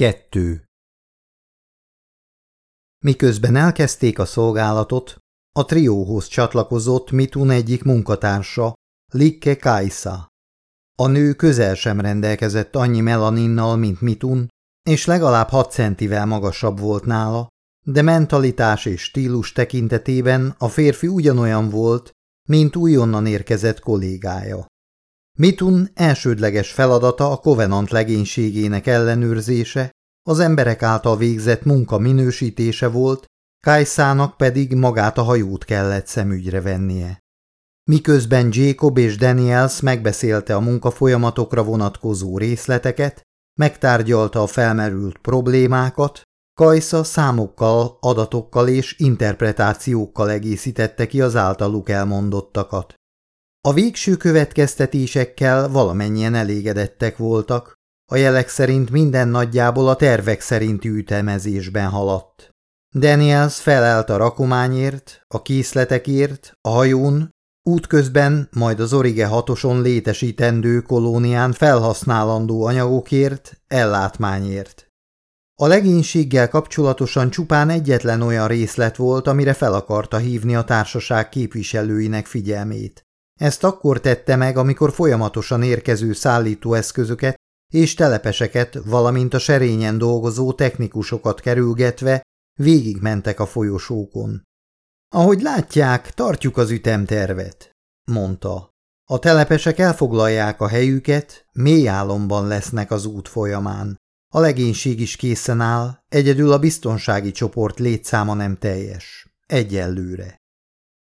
Kettő Miközben elkezdték a szolgálatot, a trióhoz csatlakozott Mitun egyik munkatársa, Likke Kaisa. A nő közel sem rendelkezett annyi melaninnal, mint Mitun, és legalább 6 centivel magasabb volt nála, de mentalitás és stílus tekintetében a férfi ugyanolyan volt, mint újonnan érkezett kollégája. Mitun elsődleges feladata a Covenant legénységének ellenőrzése, az emberek által végzett munka minősítése volt, Kajszának pedig magát a hajót kellett szemügyre vennie. Miközben Jacob és Daniels megbeszélte a munkafolyamatokra vonatkozó részleteket, megtárgyalta a felmerült problémákat, Kajsza számokkal, adatokkal és interpretációkkal egészítette ki az általuk elmondottakat. A végső következtetésekkel valamennyien elégedettek voltak, a jelek szerint minden nagyjából a tervek szerinti ütemezésben haladt. Daniels felelt a rakományért, a készletekért, a hajón, útközben, majd az Orige hatoson létesítendő kolónián felhasználandó anyagokért, ellátmányért. A legénységgel kapcsolatosan csupán egyetlen olyan részlet volt, amire fel akarta hívni a társaság képviselőinek figyelmét. Ezt akkor tette meg, amikor folyamatosan érkező szállítóeszközöket és telepeseket, valamint a serényen dolgozó technikusokat kerülgetve végigmentek a folyosókon. Ahogy látják, tartjuk az ütemtervet, mondta. A telepesek elfoglalják a helyüket, mély álomban lesznek az út folyamán. A legénység is készen áll, egyedül a biztonsági csoport létszáma nem teljes. Egyelőre.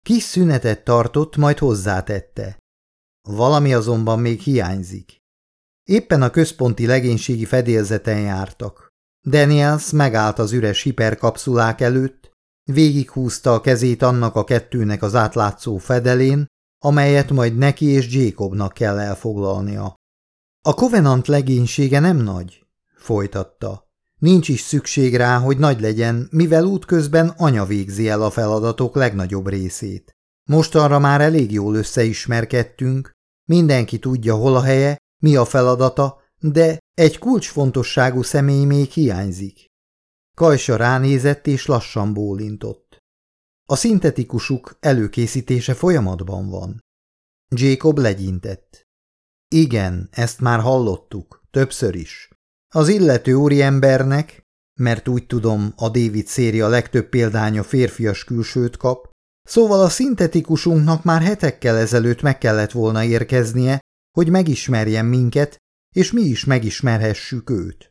Kis szünetet tartott, majd hozzátette. Valami azonban még hiányzik. Éppen a központi legénységi fedélzeten jártak. Daniels megállt az üres hiperkapszulák előtt, végighúzta a kezét annak a kettőnek az átlátszó fedelén, amelyet majd neki és Jacobnak kell elfoglalnia. A Covenant legénysége nem nagy, folytatta. Nincs is szükség rá, hogy nagy legyen, mivel útközben anya végzi el a feladatok legnagyobb részét. Mostanra már elég jól összeismerkedtünk, mindenki tudja, hol a helye, mi a feladata, de egy kulcsfontosságú személy még hiányzik. Kajsa ránézett és lassan bólintott. A szintetikusuk előkészítése folyamatban van. Jacob legyintett. Igen, ezt már hallottuk, többször is. Az illető úriembernek, mert úgy tudom, a David széria legtöbb példánya férfias külsőt kap, szóval a szintetikusunknak már hetekkel ezelőtt meg kellett volna érkeznie, hogy megismerjen minket, és mi is megismerhessük őt.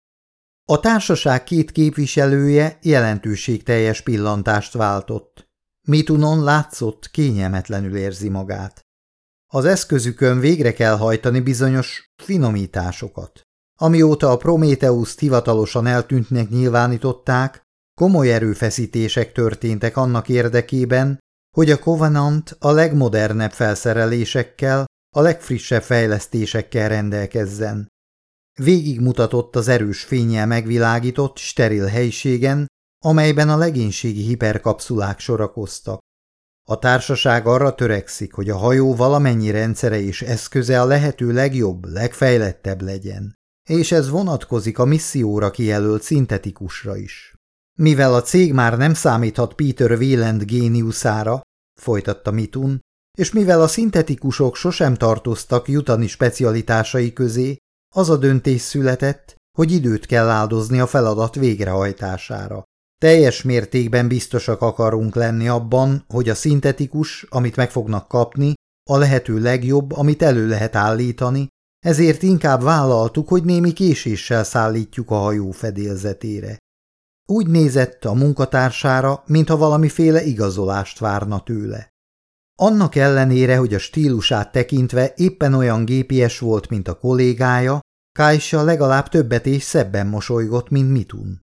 A társaság két képviselője jelentőségteljes pillantást váltott. Mitunon látszott, kényelmetlenül érzi magát. Az eszközükön végre kell hajtani bizonyos finomításokat. Amióta a Prometheus hivatalosan eltűntnek nyilvánították, komoly erőfeszítések történtek annak érdekében, hogy a Covenant a legmodernebb felszerelésekkel, a legfrissebb fejlesztésekkel rendelkezzen. Végigmutatott az erős fényjel megvilágított, steril helyiségen, amelyben a legénységi hiperkapszulák sorakoztak. A társaság arra törekszik, hogy a hajó valamennyi rendszere és eszköze a lehető legjobb, legfejlettebb legyen. És ez vonatkozik a misszióra kijelölt szintetikusra is. Mivel a cég már nem számíthat Peter Wieland géniuszára, folytatta Mitun, és mivel a szintetikusok sosem tartoztak jutani specialitásai közé, az a döntés született, hogy időt kell áldozni a feladat végrehajtására. Teljes mértékben biztosak akarunk lenni abban, hogy a szintetikus, amit meg fognak kapni, a lehető legjobb, amit elő lehet állítani, ezért inkább vállaltuk, hogy némi késéssel szállítjuk a hajó fedélzetére. Úgy nézett a munkatársára, mintha valamiféle igazolást várna tőle. Annak ellenére, hogy a stílusát tekintve éppen olyan gépies volt, mint a kollégája, Kajsa legalább többet és szebben mosolygott, mint Mitun.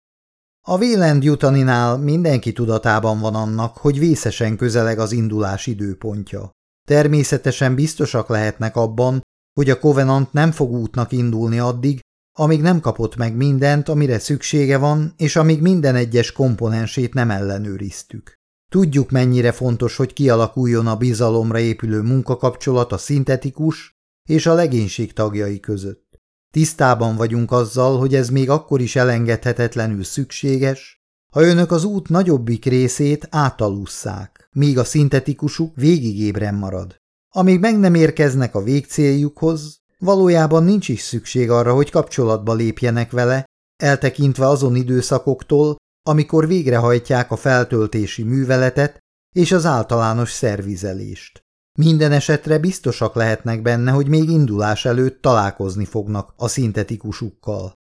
A Vélend Jutaninál mindenki tudatában van annak, hogy vészesen közeleg az indulás időpontja. Természetesen biztosak lehetnek abban, hogy a Covenant nem fog útnak indulni addig, amíg nem kapott meg mindent, amire szüksége van, és amíg minden egyes komponensét nem ellenőriztük. Tudjuk, mennyire fontos, hogy kialakuljon a bizalomra épülő munkakapcsolat a szintetikus és a legénység tagjai között. Tisztában vagyunk azzal, hogy ez még akkor is elengedhetetlenül szükséges, ha önök az út nagyobbik részét átalusszák, míg a szintetikusuk végig ébren marad. Amíg meg nem érkeznek a végcéljukhoz, valójában nincs is szükség arra, hogy kapcsolatba lépjenek vele, eltekintve azon időszakoktól, amikor végrehajtják a feltöltési műveletet és az általános szervizelést. Minden esetre biztosak lehetnek benne, hogy még indulás előtt találkozni fognak a szintetikusukkal.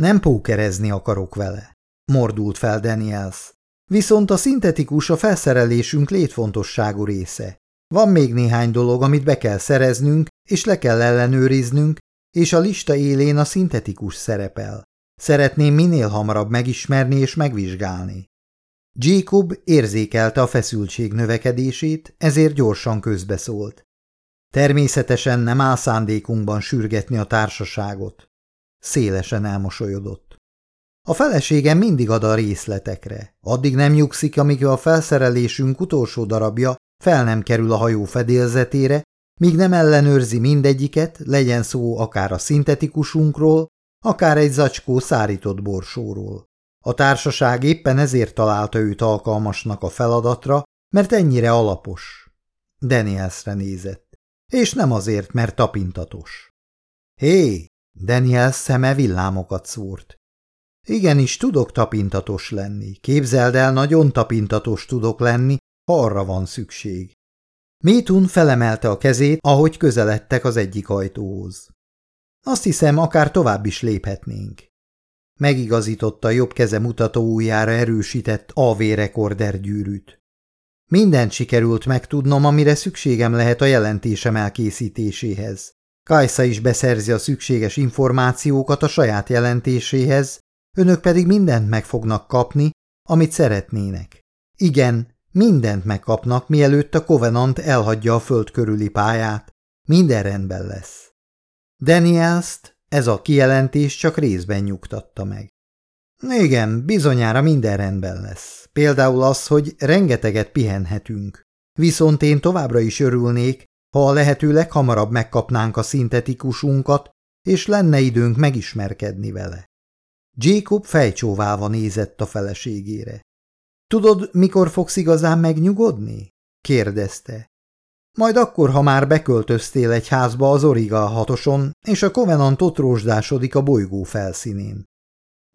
Nem pókerezni akarok vele, mordult fel Daniels. Viszont a szintetikus a felszerelésünk létfontosságú része. Van még néhány dolog, amit be kell szereznünk, és le kell ellenőriznünk, és a lista élén a szintetikus szerepel. Szeretném minél hamarabb megismerni és megvizsgálni. Jacob érzékelte a feszültség növekedését, ezért gyorsan közbeszólt. Természetesen nem áll szándékunkban sürgetni a társaságot. Szélesen elmosolyodott. A feleségem mindig ad a részletekre. Addig nem nyugszik, amíg a felszerelésünk utolsó darabja fel nem kerül a hajó fedélzetére, míg nem ellenőrzi mindegyiket, legyen szó akár a szintetikusunkról, akár egy zacskó szárított borsóról. A társaság éppen ezért találta őt alkalmasnak a feladatra, mert ennyire alapos. Danielsre nézett. És nem azért, mert tapintatos. Hé, Daniels szeme villámokat szúrt. Igenis tudok tapintatos lenni. Képzeld el, nagyon tapintatos tudok lenni, arra van szükség. Métun felemelte a kezét, ahogy közeledtek az egyik ajtóhoz. Azt hiszem, akár tovább is léphetnénk. Megigazította jobb keze mutató ujjára erősített AV-rekorder gyűrűt. Mindent sikerült megtudnom, amire szükségem lehet a jelentésem elkészítéséhez. Kajsza is beszerzi a szükséges információkat a saját jelentéséhez, önök pedig mindent meg fognak kapni, amit szeretnének. Igen, mindent megkapnak, mielőtt a Covenant elhagyja a föld körüli pályát. Minden rendben lesz. Danielst ez a kijelentés csak részben nyugtatta meg. Igen, bizonyára minden rendben lesz. Például az, hogy rengeteget pihenhetünk. Viszont én továbbra is örülnék, ha a lehető leghamarabb megkapnánk a szintetikusunkat, és lenne időnk megismerkedni vele. Jacob fejcsóválva nézett a feleségére. Tudod, mikor fogsz igazán megnyugodni? kérdezte. Majd akkor, ha már beköltöztél egy házba az Origa hatoson, és a Covenant ott rózsdásodik a bolygó felszínén.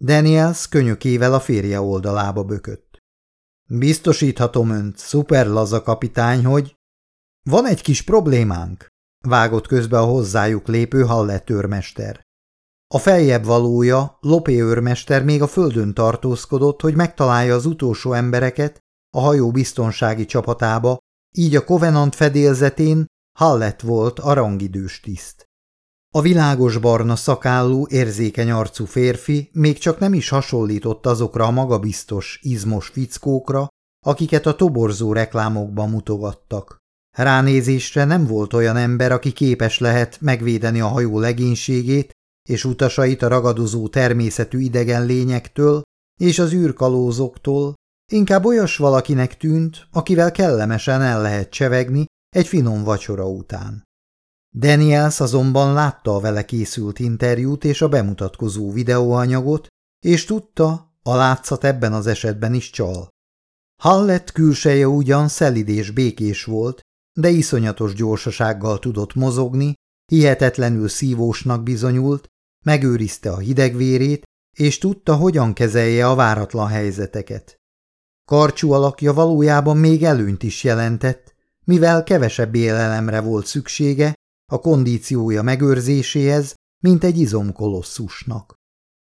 Daniels könyökével a férje oldalába bökött. Biztosíthatom önt, szuper laza kapitány, hogy... Van egy kis problémánk, vágott közbe a hozzájuk lépő Hallett őrmester. A feljebb valója, Lopé őrmester még a földön tartózkodott, hogy megtalálja az utolsó embereket a hajó biztonsági csapatába, így a Covenant fedélzetén Hallett volt a rangidős tiszt. A világos barna szakállú, érzékeny arcú férfi még csak nem is hasonlított azokra a magabiztos, izmos fickókra, akiket a toborzó reklámokban mutogattak. Ránézésre nem volt olyan ember, aki képes lehet megvédeni a hajó legénységét és utasait a ragadozó természetű idegen lényektől és az űrkalózoktól, Inkább olyas valakinek tűnt, akivel kellemesen el lehet csevegni egy finom vacsora után. Daniels azonban látta a vele készült interjút és a bemutatkozó videóanyagot, és tudta, a látszat ebben az esetben is csal. Hallett külseje ugyan szelid és békés volt, de iszonyatos gyorsasággal tudott mozogni, hihetetlenül szívósnak bizonyult, megőrizte a hidegvérét, és tudta, hogyan kezelje a váratlan helyzeteket. Karcsú alakja valójában még előnyt is jelentett, mivel kevesebb élelemre volt szüksége a kondíciója megőrzéséhez, mint egy izomkolosszusnak.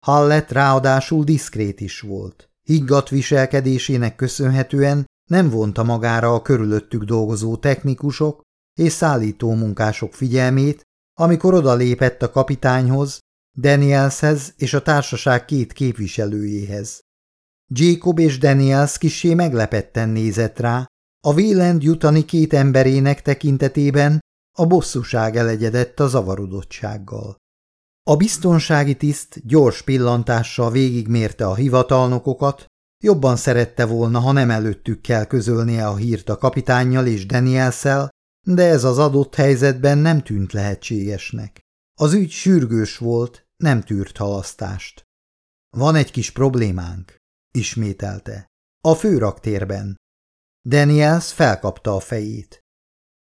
Hallett ráadásul diszkrét is volt. Higgadt viselkedésének köszönhetően nem vonta magára a körülöttük dolgozó technikusok és szállító munkások figyelmét, amikor odalépett a kapitányhoz, Danielshez és a társaság két képviselőjéhez. Jacob és Daniels kisé meglepetten nézett rá, a Wieland jutani két emberének tekintetében a bosszúság elegyedett a zavarodottsággal. A biztonsági tiszt gyors pillantással végigmérte a hivatalnokokat, jobban szerette volna, ha nem előttük kell közölnie a hírt a kapitánnyal és Danielszel, de ez az adott helyzetben nem tűnt lehetségesnek. Az ügy sürgős volt, nem tűrt halasztást. Van egy kis problémánk, ismételte. A főraktérben. Daniels felkapta a fejét.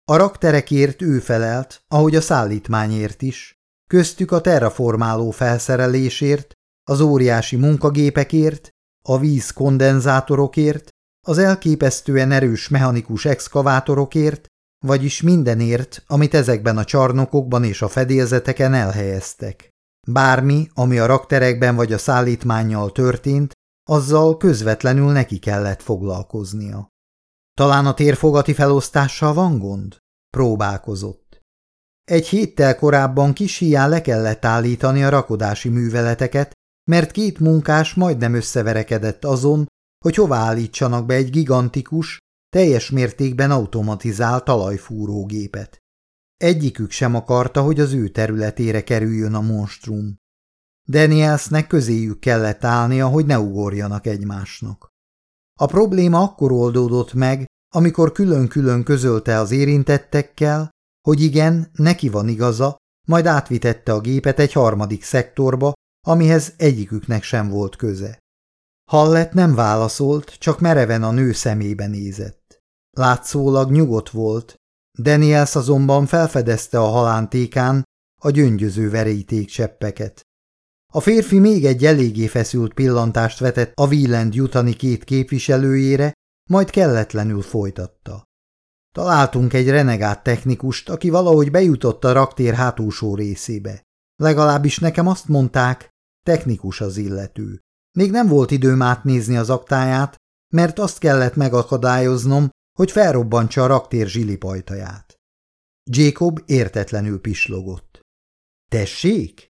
A rakterekért ő felelt, ahogy a szállítmányért is, köztük a terraformáló felszerelésért, az óriási munkagépekért, a víz kondenzátorokért, az elképesztően erős mechanikus exkavátorokért, vagyis mindenért, amit ezekben a csarnokokban és a fedélzeteken elhelyeztek. Bármi, ami a rakterekben vagy a szállítmánnyal történt, azzal közvetlenül neki kellett foglalkoznia. Talán a térfogati felosztással van gond? Próbálkozott. Egy héttel korábban kis hián le kellett állítani a rakodási műveleteket, mert két munkás majdnem összeverekedett azon, hogy hova állítsanak be egy gigantikus, teljes mértékben automatizált talajfúrógépet. Egyikük sem akarta, hogy az ő területére kerüljön a monstrum. Danielsnek közéjük kellett állnia, hogy ne ugorjanak egymásnak. A probléma akkor oldódott meg, amikor külön-külön közölte az érintettekkel, hogy igen, neki van igaza, majd átvitette a gépet egy harmadik szektorba, amihez egyiküknek sem volt köze. Hallett nem válaszolt, csak mereven a nő szemébe nézett. Látszólag nyugodt volt, Daniels azonban felfedezte a halántékán a gyöngyöző verítékcseppeket. A férfi még egy eléggé feszült pillantást vetett a Wieland jutani két képviselőjére, majd kelletlenül folytatta. Találtunk egy renegát technikust, aki valahogy bejutott a raktér hátulsó részébe. Legalábbis nekem azt mondták, technikus az illető. Még nem volt időm átnézni az aktáját, mert azt kellett megakadályoznom, hogy felrobbantsa a raktér zsilipajtaját. Jacob értetlenül pislogott. Tessék?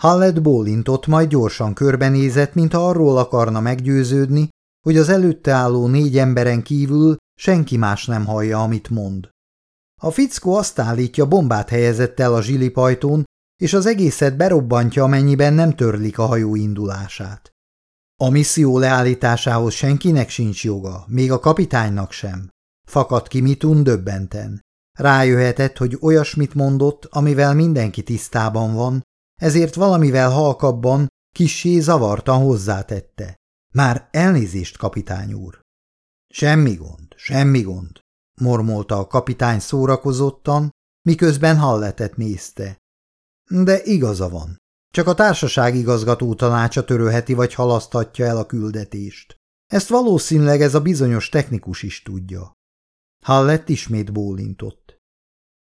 Hallett bólintott, majd gyorsan körbenézett, mintha arról akarna meggyőződni, hogy az előtte álló négy emberen kívül senki más nem hallja, amit mond. A fickó azt állítja, bombát helyezett el a zsilipajtón, és az egészet berobbantja, amennyiben nem törlik a hajó indulását. A misszió leállításához senkinek sincs joga, még a kapitánynak sem. Fakadt ki Mitun döbbenten. Rájöhetett, hogy olyasmit mondott, amivel mindenki tisztában van, ezért valamivel halkabban, kissé zavartan hozzátette. Már elnézést, kapitány úr. Semmi gond, semmi gond, mormolta a kapitány szórakozottan, miközben Halletet nézte. De igaza van. Csak a társaság igazgató tanácsa törölheti vagy halasztatja el a küldetést. Ezt valószínűleg ez a bizonyos technikus is tudja. Hallett ismét bólintott.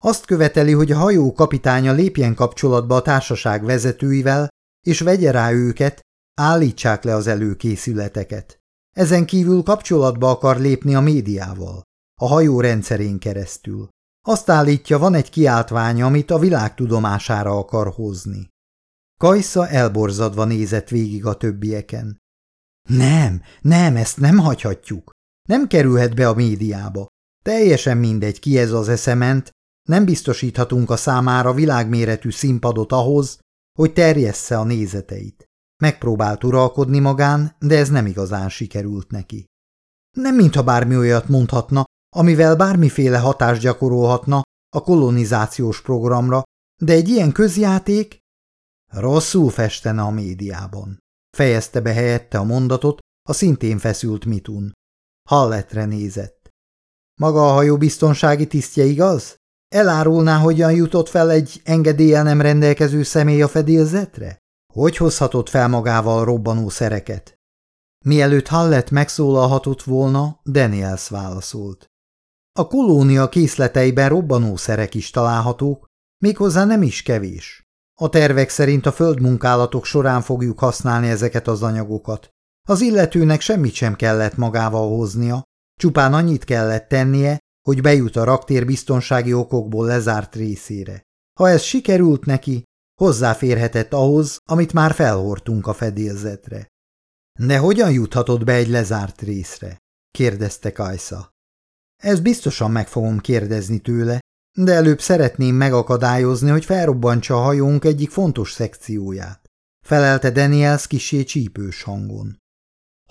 Azt követeli, hogy a hajó kapitánya lépjen kapcsolatba a társaság vezetőivel, és vegye rá őket, állítsák le az előkészületeket. Ezen kívül kapcsolatba akar lépni a médiával, a hajó rendszerén keresztül. Azt állítja, van egy kiáltványa, amit a világ tudomására akar hozni. Kajsza elborzadva nézett végig a többieken. Nem, nem, ezt nem hagyhatjuk. Nem kerülhet be a médiába. Teljesen mindegy, ki ez az eszement, nem biztosíthatunk a számára világméretű színpadot ahhoz, hogy terjessze a nézeteit. Megpróbált uralkodni magán, de ez nem igazán sikerült neki. Nem mintha bármi olyat mondhatna, amivel bármiféle hatást gyakorolhatna a kolonizációs programra, de egy ilyen közjáték rosszul festene a médiában. Fejezte be helyette a mondatot a szintén feszült Mitun. Halletre nézett. Maga a hajó biztonsági tisztje igaz? Elárulná, hogyan jutott fel egy engedéllyel nem rendelkező személy a fedélzetre? Hogy hozhatott fel magával robbanó szereket? Mielőtt Hallett megszólalhatott volna, Daniels válaszolt. A kolónia készleteiben robbanószerek is találhatók, méghozzá nem is kevés. A tervek szerint a földmunkálatok során fogjuk használni ezeket az anyagokat. Az illetőnek semmit sem kellett magával hoznia, csupán annyit kellett tennie, hogy bejut a raktér biztonsági okokból lezárt részére. Ha ez sikerült neki, hozzáférhetett ahhoz, amit már felhortunk a fedélzetre. De hogyan juthatott be egy lezárt részre? kérdezte Kajsza. Ez biztosan meg fogom kérdezni tőle, de előbb szeretném megakadályozni, hogy felrobbantsa a hajónk egyik fontos szekcióját. Felelte Daniels kisé csípős hangon.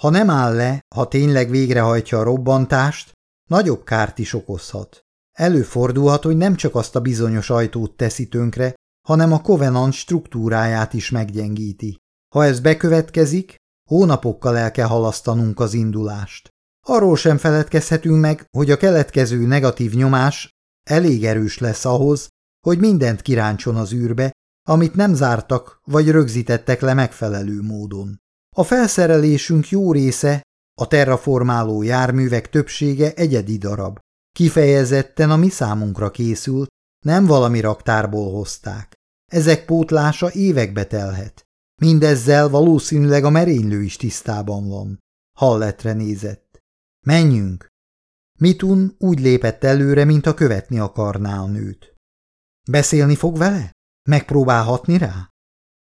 Ha nem áll le, ha tényleg végrehajtja a robbantást, nagyobb kárt is okozhat. Előfordulhat, hogy nem csak azt a bizonyos ajtót teszi tönkre, hanem a Covenant struktúráját is meggyengíti. Ha ez bekövetkezik, hónapokkal el kell halasztanunk az indulást. Arról sem feledkezhetünk meg, hogy a keletkező negatív nyomás elég erős lesz ahhoz, hogy mindent kiráncson az űrbe, amit nem zártak vagy rögzítettek le megfelelő módon. A felszerelésünk jó része, a terraformáló járművek többsége egyedi darab. Kifejezetten a mi számunkra készült, nem valami raktárból hozták. Ezek pótlása évekbe telhet. Mindezzel valószínűleg a merénylő is tisztában van. Halletre nézett. Menjünk! Mitun úgy lépett előre, mint a követni akarná a nőt. Beszélni fog vele? Megpróbálhatni rá?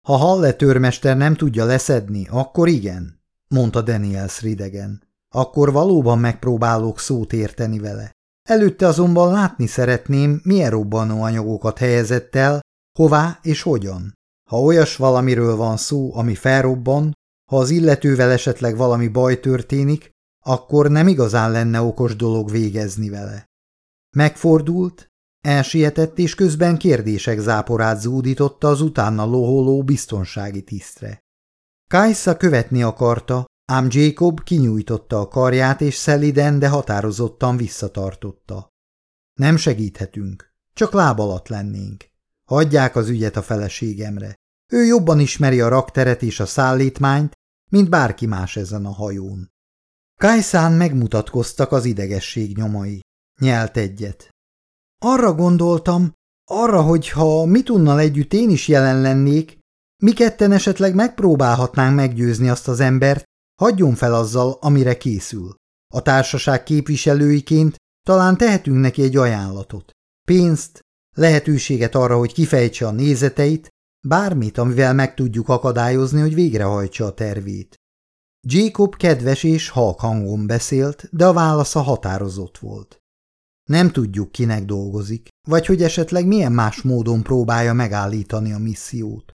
Ha Halle törmester nem tudja leszedni, akkor igen, mondta Daniels ridegen. Akkor valóban megpróbálok szót érteni vele. Előtte azonban látni szeretném, milyen robbanóanyagokat helyezett el, hová és hogyan. Ha olyas valamiről van szó, ami felrobban, ha az illetővel esetleg valami baj történik, akkor nem igazán lenne okos dolog végezni vele. Megfordult, elsietett, és közben kérdések záporát zúdította az utána loholó biztonsági tisztre. Kajsa követni akarta, ám Jacob kinyújtotta a karját, és szeliden, de határozottan visszatartotta. Nem segíthetünk, csak láb alatt lennénk. Hagyják az ügyet a feleségemre. Ő jobban ismeri a rakteret és a szállítmányt, mint bárki más ezen a hajón. Kajszán megmutatkoztak az idegesség nyomai. Nyelt egyet. Arra gondoltam, arra, hogy ha Mitunnal együtt én is jelen lennék, mi ketten esetleg megpróbálhatnánk meggyőzni azt az embert, hagyjon fel azzal, amire készül. A társaság képviselőiként talán tehetünk neki egy ajánlatot. Pénzt, lehetőséget arra, hogy kifejtse a nézeteit, bármit, amivel meg tudjuk akadályozni, hogy végrehajtsa a tervét. Jacob kedves és halk hangon beszélt, de a válasza határozott volt. Nem tudjuk, kinek dolgozik, vagy hogy esetleg milyen más módon próbálja megállítani a missziót.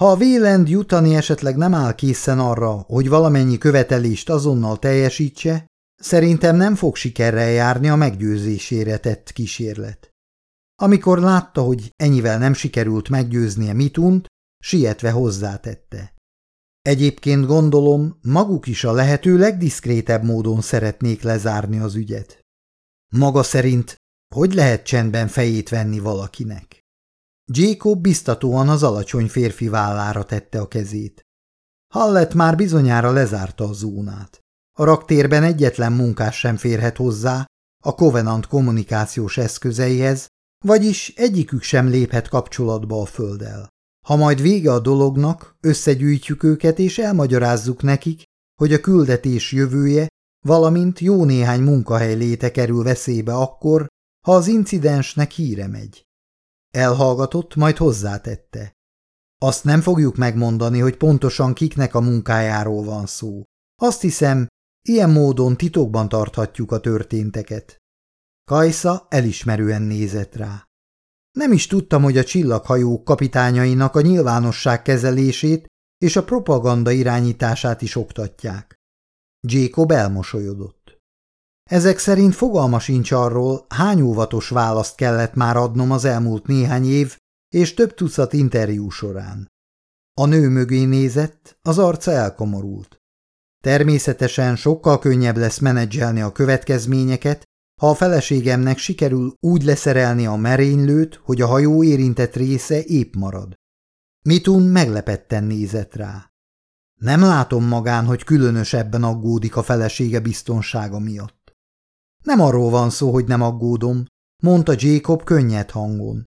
Ha a Véland jutani esetleg nem áll készen arra, hogy valamennyi követelést azonnal teljesítse, szerintem nem fog sikerrel járni a meggyőzésére tett kísérlet. Amikor látta, hogy ennyivel nem sikerült meggyőznie Mitunt, sietve hozzátette. Egyébként gondolom, maguk is a lehető legdiszkrétebb módon szeretnék lezárni az ügyet. Maga szerint hogy lehet csendben fejét venni valakinek? Jacob biztatóan az alacsony férfi vállára tette a kezét. Hallett már bizonyára lezárta a zónát. A raktérben egyetlen munkás sem férhet hozzá a Covenant kommunikációs eszközeihez, vagyis egyikük sem léphet kapcsolatba a földdel. Ha majd vége a dolognak, összegyűjtjük őket és elmagyarázzuk nekik, hogy a küldetés jövője, valamint jó néhány munkahely léte kerül veszélybe akkor, ha az incidensnek híre megy. Elhallgatott, majd hozzátette. Azt nem fogjuk megmondani, hogy pontosan kiknek a munkájáról van szó. Azt hiszem, ilyen módon titokban tarthatjuk a történteket. Kajsza elismerően nézett rá. Nem is tudtam, hogy a csillaghajók kapitányainak a nyilvánosság kezelését és a propaganda irányítását is oktatják. Jacob elmosolyodott. Ezek szerint fogalma sincs arról, hány óvatos választ kellett már adnom az elmúlt néhány év és több tucat interjú során. A nő mögé nézett, az arca elkomorult. Természetesen sokkal könnyebb lesz menedzselni a következményeket, ha a feleségemnek sikerül úgy leszerelni a merénylőt, hogy a hajó érintett része épp marad. Mitun meglepetten nézett rá. Nem látom magán, hogy különösebben aggódik a felesége biztonsága miatt. Nem arról van szó, hogy nem aggódom, mondta Jacob könnyed hangon.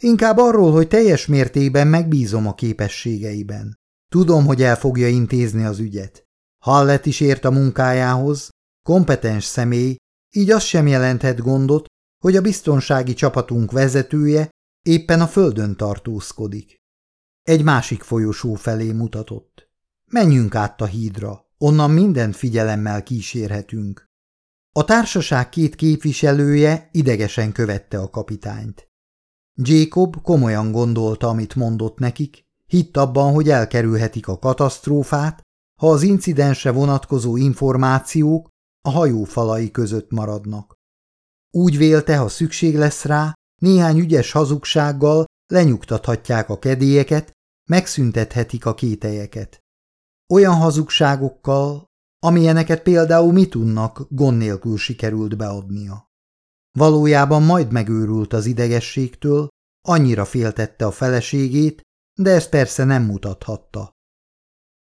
Inkább arról, hogy teljes mértékben megbízom a képességeiben. Tudom, hogy el fogja intézni az ügyet. Hallet is ért a munkájához, kompetens személy, így az sem jelenthet gondot, hogy a biztonsági csapatunk vezetője éppen a földön tartózkodik. Egy másik folyosó felé mutatott. Menjünk át a hídra, onnan mindent figyelemmel kísérhetünk. A társaság két képviselője idegesen követte a kapitányt. Jacob komolyan gondolta, amit mondott nekik, hitt abban, hogy elkerülhetik a katasztrófát, ha az incidensre vonatkozó információk a hajó falai között maradnak. Úgy vélte, ha szükség lesz rá, néhány ügyes hazugsággal lenyugtathatják a kedélyeket, megszüntethetik a kételyeket. Olyan hazugságokkal, amilyeneket például mi tudnak, gond nélkül sikerült beadnia. Valójában majd megőrült az idegességtől, annyira féltette a feleségét, de ezt persze nem mutathatta.